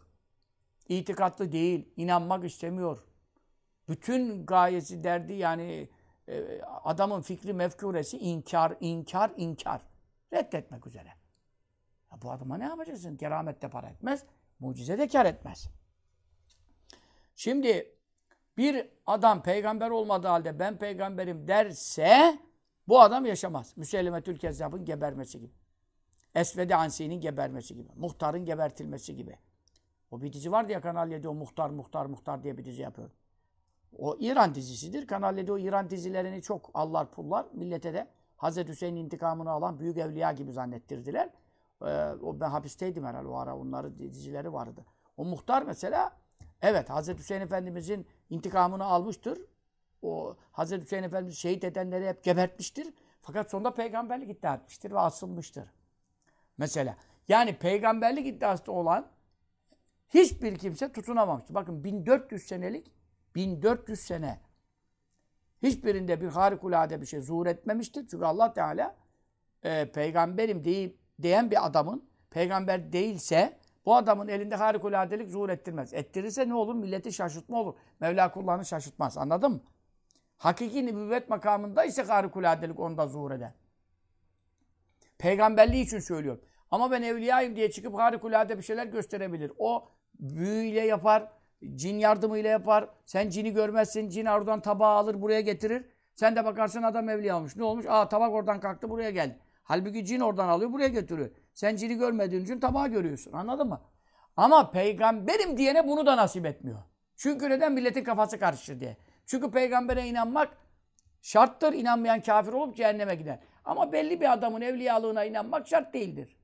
İtikatlı değil, inanmak istemiyor. Bütün gayesi derdi yani e, adamın fikri mefkuresi inkar, inkar, inkar. Reddetmek üzere. Ya bu adama ne yapacaksın? Keramet de para etmez. Mucize de kar etmez. Şimdi bir adam peygamber olmadığı halde ben peygamberim derse bu adam yaşamaz. Müsellemetül Kezzab'ın gebermesi gibi. Esved-i Ansi'nin gebermesi gibi. Muhtarın gebertilmesi gibi. O bir dizi vardı ya Kanal 7 o Muhtar Muhtar Muhtar diye bir dizi yapıyor. O İran dizisidir. Kanal 7 o İran dizilerini çok allar pullar. Millete de Hazreti Hüseyin'in intikamını alan büyük evliya gibi zannettirdiler. Ee, o ben hapisteydim herhalde o ara. Onların dizileri vardı. O muhtar mesela evet Hazreti Hüseyin Efendimizin intikamını almıştır. O Hazreti Hüseyin Efendimiz şehit edenleri hep gebertmiştir. Fakat sonunda peygamberlik iddia etmiştir ve asılmıştır. Mesela yani peygamberlik iddiası olan hiçbir kimse tutunamamıştır. Bakın 1400 senelik 1400 sene hiçbirinde bir harikulade bir şey zuhur etmemiştir. Çünkü Allah Teala e, peygamberim deyip diyen bir adamın peygamber değilse bu adamın elinde harikuladelik zuhur ettirmez. Ettirirse ne olur? Milleti şaşırtma olur. Mevla kullarını şaşırtmaz. Anladın mı? Hakiki nübüvvet makamında ise harikuladelik onda zuhur eder. Peygamberliği için söylüyorum. Ama ben evliyayım diye çıkıp harikulade bir şeyler gösterebilir. O büyüyle yapar, cin yardımıyla yapar. Sen cini görmezsin, cin oradan tabağı alır buraya getirir. Sen de bakarsın adam evliya olmuş. Ne olmuş? Aa tabak oradan kalktı buraya geldi. Halbuki cin oradan alıyor buraya getiriyor. Sen cini görmediğin için tabağı görüyorsun. Anladın mı? Ama peygamberim diyene bunu da nasip etmiyor. Çünkü neden? Milletin kafası karışır diye. Çünkü peygambere inanmak şarttır. İnanmayan kafir olup cehenneme gider. Ama belli bir adamın evliyalığına inanmak şart değildir.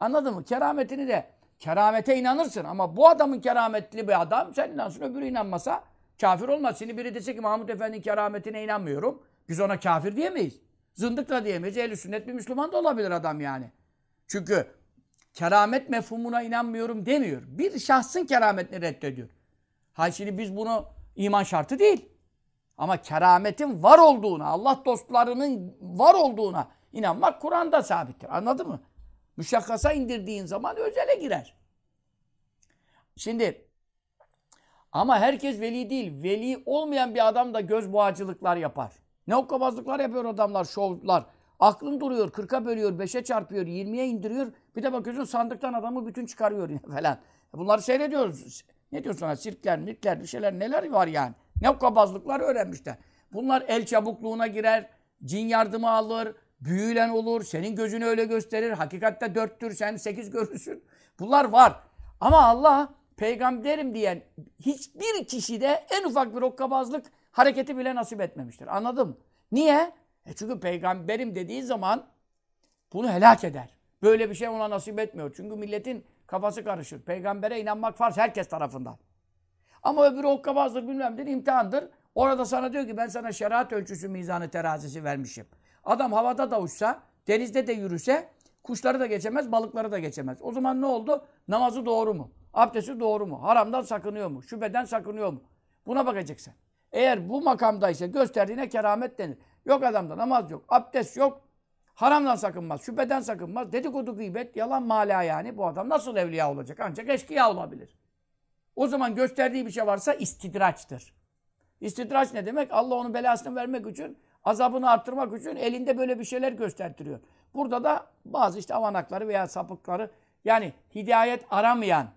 Anladın mı? Kerametini de keramete inanırsın ama bu adamın kerametli bir adam sen inansın öbürü inanmasa kafir olmaz. Şimdi biri dese ki Mahmud Efendi'nin kerametine inanmıyorum. Biz ona kafir diyemeyiz. Zındık da diyemeyiz. Ehl-i sünnet bir Müslüman da olabilir adam yani. Çünkü keramet mefhumuna inanmıyorum demiyor. Bir şahsın kerametini reddediyor. Ha şimdi biz bunu iman şartı değil. Ama kerametin var olduğuna, Allah dostlarının var olduğuna inanmak Kur'an'da sabittir. Anladın mı? Müşakkasa indirdiğin zaman özele girer. Şimdi ama herkes veli değil. Veli olmayan bir adam da göz boğacılıklar yapar. Ne okkabazlıklar yapıyor adamlar, şovlar. Aklın duruyor, 40'a bölüyor, 5'e çarpıyor, 20'ye indiriyor. Bir de bakıyorsun sandıktan adamı bütün çıkarıyor [LAUGHS] falan. Bunları seyrediyoruz. Ne diyorsun sana? Sirkler, mirkler, bir şeyler neler var yani. Ne okkabazlıklar öğrenmişler. Bunlar el çabukluğuna girer, cin yardımı alır, büyülen olur, senin gözünü öyle gösterir. Hakikatte dörttür, sen sekiz görürsün. Bunlar var. Ama Allah peygamberim diyen hiçbir kişide en ufak bir okkabazlık hareketi bile nasip etmemiştir. Anladın mı? Niye? E çünkü peygamberim dediği zaman bunu helak eder. Böyle bir şey ona nasip etmiyor. Çünkü milletin kafası karışır. Peygambere inanmak farz herkes tarafından. Ama öbürü okkabazdır bilmem nedir imtihandır. Orada sana diyor ki ben sana şeriat ölçüsü mizanı terazisi vermişim. Adam havada da uçsa, denizde de yürüse kuşları da geçemez, balıkları da geçemez. O zaman ne oldu? Namazı doğru mu? Abdesti doğru mu? Haramdan sakınıyor mu? Şüpheden sakınıyor mu? Buna bakacaksın. Eğer bu makamdaysa gösterdiğine keramet denir. Yok adamda namaz yok, abdest yok, haramdan sakınmaz, şüpheden sakınmaz, dedikodu gıybet, yalan mala yani. Bu adam nasıl evliya olacak? Ancak eşkıya olabilir. O zaman gösterdiği bir şey varsa istidraçtır. İstidraç ne demek? Allah onun belasını vermek için, azabını arttırmak için elinde böyle bir şeyler göstertiriyor. Burada da bazı işte avanakları veya sapıkları yani hidayet aramayan,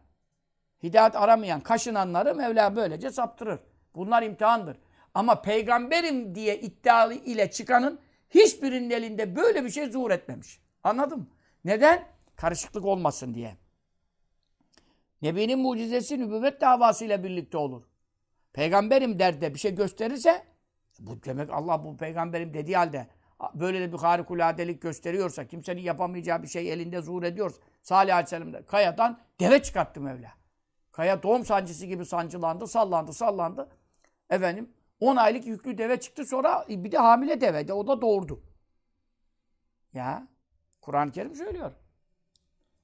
hidayet aramayan, kaşınanları Mevla böylece saptırır. Bunlar imtihandır. Ama peygamberim diye iddialı ile çıkanın hiçbirinin elinde böyle bir şey zuhur etmemiş. Anladın mı? Neden? Karışıklık olmasın diye. Nebinin mucizesi nübüvvet davasıyla birlikte olur. Peygamberim der de bir şey gösterirse bu demek Allah bu peygamberim dediği halde böyle de bir harikuladelik gösteriyorsa, kimsenin yapamayacağı bir şey elinde zuhur ediyorsa, Salih Aleyhisselam da kayadan deve çıkarttı Mevla. Kaya doğum sancısı gibi sancılandı, sallandı, sallandı. Efendim 10 aylık yüklü deve çıktı sonra bir de hamile deve de o da doğurdu. Ya Kur'an-ı Kerim söylüyor.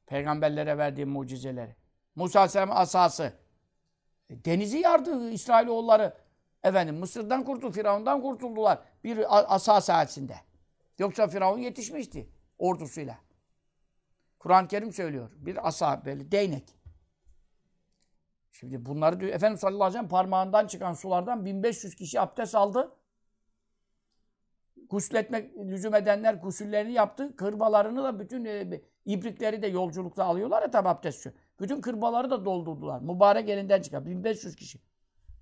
Peygamberlere verdiği mucizeleri. Musa Aleyhisselam asası. E, denizi yardı İsrailoğulları. Efendim Mısır'dan kurtuldu, Firavun'dan kurtuldular. Bir asa sayesinde. Yoksa Firavun yetişmişti ordusuyla. Kur'an-ı Kerim söylüyor. Bir asa böyle değnek. Şimdi bunları diyor Efendimiz sallallahu aleyhi ve sellem parmağından çıkan sulardan 1500 kişi abdest aldı. Gusletmek, lüzum edenler gusüllerini yaptı. Kırbalarını da bütün e, ibrikleri de yolculukta alıyorlar ya tabi abdestçi. Bütün kırbaları da doldurdular. Mübarek elinden çıkan 1500 kişi.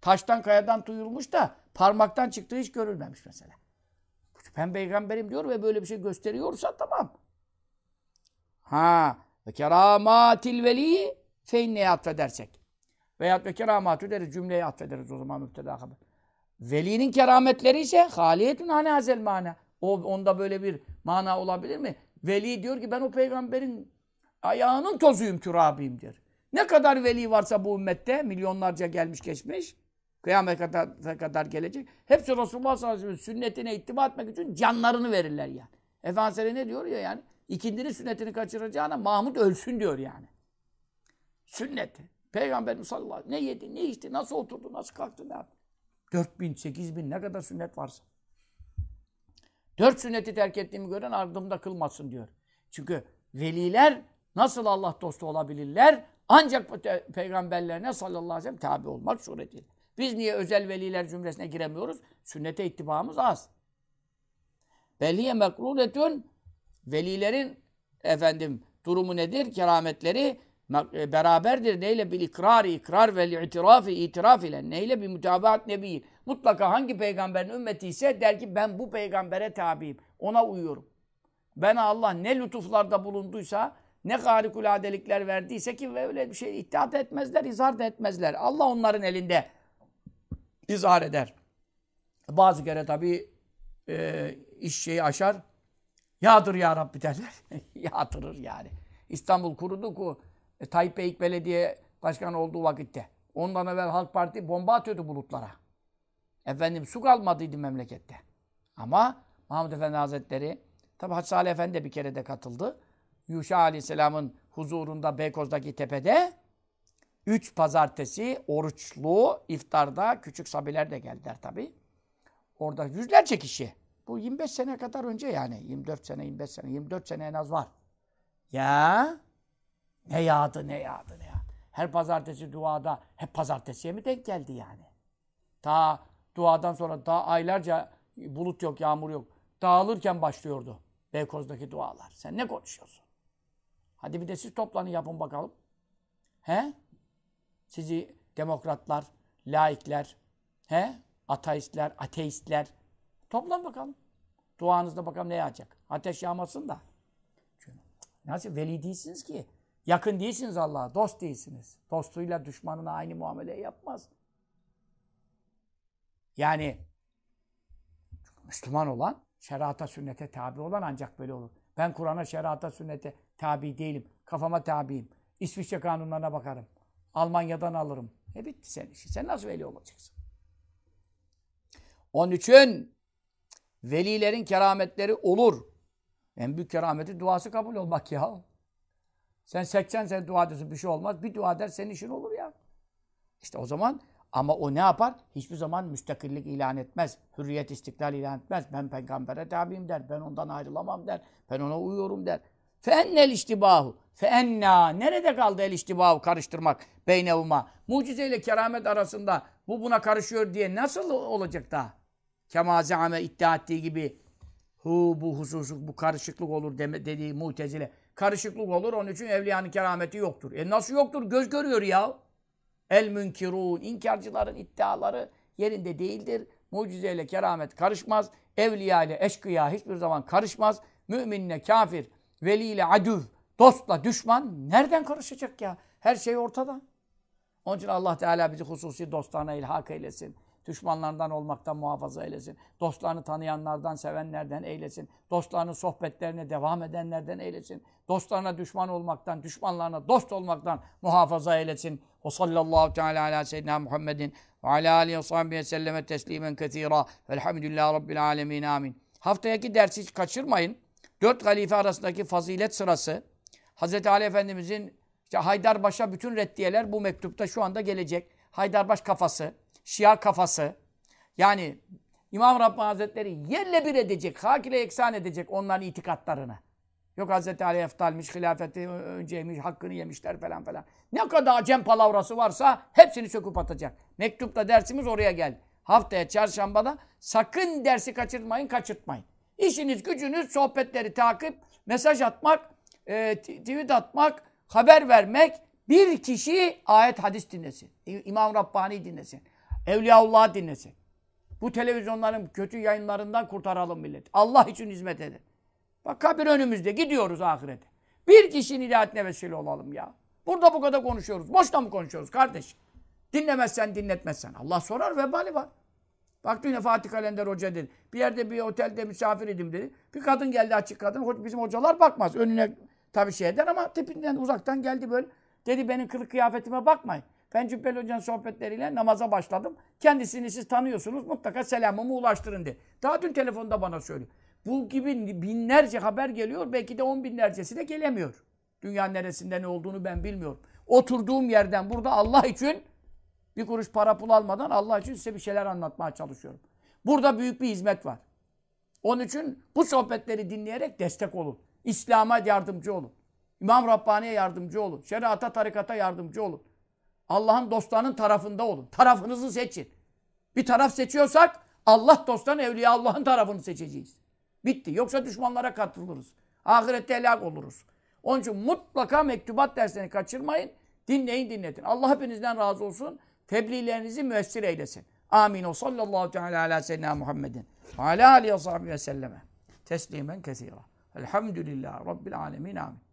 Taştan kayadan duyulmuş da parmaktan çıktığı hiç görülmemiş mesela. Ben peygamberim diyor ve böyle bir şey gösteriyorsa tamam. Ha ve keramatil veli feinneye atfedersek. Veyahut ve keramatü deriz cümleye atfederiz o zaman müpteda haber. Velinin kerametleri ise haliyetun hanehazel mana. O, onda böyle bir mana olabilir mi? Veli diyor ki ben o peygamberin ayağının tozuyum, türabiyim diyor. Ne kadar veli varsa bu ümmette, milyonlarca gelmiş geçmiş, kıyamet kadar, kadar gelecek. Hepsi Resulullah sallallahu aleyhi ve sellem sünnetine ittiba etmek için canlarını verirler yani. Efendimiz ne diyor ya yani? İkindinin sünnetini kaçıracağına Mahmud ölsün diyor yani. Sünneti. Peygamberimiz sallallahu aleyhi ve sellem ne yedi, ne içti, nasıl oturdu, nasıl kalktı, ne yaptı? 4 bin, 8 bin ne kadar sünnet varsa. Dört sünneti terk ettiğimi gören ardımda kılmasın diyor. Çünkü veliler nasıl Allah dostu olabilirler? Ancak pe peygamberlerine sallallahu aleyhi ve sellem tabi olmak suretiyle. Biz niye özel veliler cümlesine giremiyoruz? Sünnete ittibamız az. Belliye mekruletün velilerin efendim durumu nedir? Kerametleri e, beraberdir. Neyle? Bil ikrari, ikrar ve itirafi, itiraf ile. Neyle? Bir mütabaat nebi. Mutlaka hangi peygamberin ümmeti ise der ki ben bu peygambere tabiyim. Ona uyuyorum. Ben Allah ne lütuflarda bulunduysa, ne harikuladelikler verdiyse ki öyle bir şey iddiat etmezler, izhar da etmezler. Allah onların elinde izhar eder. Bazı kere tabii e, iş şeyi aşar. Yağdır ya Rabbi derler. [LAUGHS] Yağdırır yani. İstanbul kurudu ku e, Tayyip Beyik Belediye Başkanı olduğu vakitte. Ondan evvel Halk Parti bomba atıyordu bulutlara. Efendim su kalmadıydı memlekette. Ama Mahmud Efendi Hazretleri, tabi Hacı Salih Efendi de bir kere de katıldı. Yuşa Aleyhisselam'ın huzurunda Beykoz'daki tepede üç pazartesi oruçlu iftarda küçük sabiler de geldiler tabi. Orada yüzlerce kişi. Bu 25 sene kadar önce yani. 24 sene, 25 sene, 24 sene en az var. Ya ne yağdı, ne yağdı, ne yağdı. Her pazartesi duada hep pazartesiye mi denk geldi yani? Ta duadan sonra daha aylarca bulut yok, yağmur yok. Dağılırken başlıyordu Beykoz'daki dualar. Sen ne konuşuyorsun? Hadi bir de siz toplanın yapın bakalım. He? Sizi demokratlar, laikler, he? Ateistler, ateistler. Toplan bakalım. Duanızda bakalım ne yağacak. Ateş yağmasın da. Nasıl veli değilsiniz ki? Yakın değilsiniz Allah'a. Dost değilsiniz. Dostuyla düşmanına aynı muamele yapmaz. Yani Müslüman olan, şerata sünnete tabi olan ancak böyle olur. Ben Kur'an'a, şerata sünnete tabi değilim. Kafama tabiyim. İsviçre kanunlarına bakarım. Almanya'dan alırım. E bitti sen işi. Sen nasıl veli olacaksın? Onun için velilerin kerametleri olur. En büyük kerameti duası kabul olmak ya. Sen 80 sene dua ediyorsun bir şey olmaz. Bir dua eder senin işin olur ya. İşte o zaman ama o ne yapar? Hiçbir zaman müstakillik ilan etmez. Hürriyet istiklal ilan etmez. Ben peygambere tabiyim der. Ben ondan ayrılamam der. Ben ona uyuyorum der. Feennel iştibahu. Feenna. Nerede kaldı el iştibahu karıştırmak beynevuma? Mucizeyle keramet arasında bu buna karışıyor diye nasıl olacak da? Kema zeame iddia ettiği gibi hu bu hususu bu karışıklık olur deme, dediği mutezile. Karışıklık olur onun için evliyanın kerameti yoktur. E nasıl yoktur? Göz görüyor ya. El münkirun. inkarcıların iddiaları yerinde değildir. Mucizeyle keramet karışmaz. Evliya ile eşkıya hiçbir zaman karışmaz. Müminle kafir, veli ile adüv, dostla düşman nereden karışacak ya? Her şey ortada. Onun için Allah Teala bizi hususi dostlarına ilhak eylesin. Düşmanlarından olmaktan muhafaza eylesin. Dostlarını tanıyanlardan, sevenlerden eylesin. Dostlarının sohbetlerine devam edenlerden eylesin. Dostlarına düşman olmaktan, düşmanlarına dost olmaktan muhafaza eylesin. O sallallahu teala ala seyyidina Muhammedin ve ala alihi ve selleme teslimen kethira. Velhamdülillahi rabbil alemin amin. Haftaki dersi hiç kaçırmayın. Dört halife arasındaki fazilet sırası. Hazreti Ali Efendimizin işte Haydarbaş'a bütün reddiyeler bu mektupta şu anda gelecek. Haydarbaş kafası, Şia kafası. Yani İmam Rabbani Hazretleri yerle bir edecek, hak ile eksan edecek onların itikatlarını. Yok Hazreti Ali eftalmiş, hilafeti önceymiş, hakkını yemişler falan falan. Ne kadar cem palavrası varsa hepsini söküp atacak. Mektupta dersimiz oraya gel. Haftaya çarşambada sakın dersi kaçırmayın, kaçırtmayın. İşiniz, gücünüz, sohbetleri takip, mesaj atmak, e, tweet atmak, haber vermek. Bir kişi ayet hadis dinlesin. İmam Rabbani dinlesin. Evliyaullah dinlesin. Bu televizyonların kötü yayınlarından kurtaralım millet. Allah için hizmet edin. Bak kabir önümüzde. Gidiyoruz ahirete. Bir kişinin hidayetine vesile olalım ya. Burada bu kadar konuşuyoruz. Boşta mı konuşuyoruz kardeş? Dinlemezsen, dinletmezsen. Allah sorar, vebali var. Bak yine Fatih Kalender Hoca dedi. Bir yerde bir otelde misafir idim dedi. Bir kadın geldi açık kadın. Bizim hocalar bakmaz. Önüne tabii şey eder ama tipinden uzaktan geldi böyle. Dedi benim kılık kıyafetime bakmayın. Ben Cübbeli Hoca'nın sohbetleriyle namaza başladım. Kendisini siz tanıyorsunuz. Mutlaka selamımı ulaştırın dedi. Daha dün telefonda bana söylüyor. Bu gibi binlerce haber geliyor. Belki de on binlercesi de gelemiyor. Dünya neresinde ne olduğunu ben bilmiyorum. Oturduğum yerden burada Allah için bir kuruş para pul almadan Allah için size bir şeyler anlatmaya çalışıyorum. Burada büyük bir hizmet var. Onun için bu sohbetleri dinleyerek destek olun. İslam'a yardımcı olun. İmam Rabbani'ye yardımcı olun. Şeriata, tarikata yardımcı olun. Allah'ın dostlarının tarafında olun. Tarafınızı seçin. Bir taraf seçiyorsak Allah dostlarının evliya Allah'ın tarafını seçeceğiz. Bitti. Yoksa düşmanlara katılırız. Ahirette helak oluruz. Onun için mutlaka mektubat derslerini kaçırmayın. Dinleyin dinletin. Allah hepinizden razı olsun. Tebliğlerinizi müessir eylesin. Amin. O sallallahu teala ala seyyidina Muhammedin. Ala sahbihi ve selleme. Teslimen kesira. Elhamdülillahi Rabbil alemin. Amin.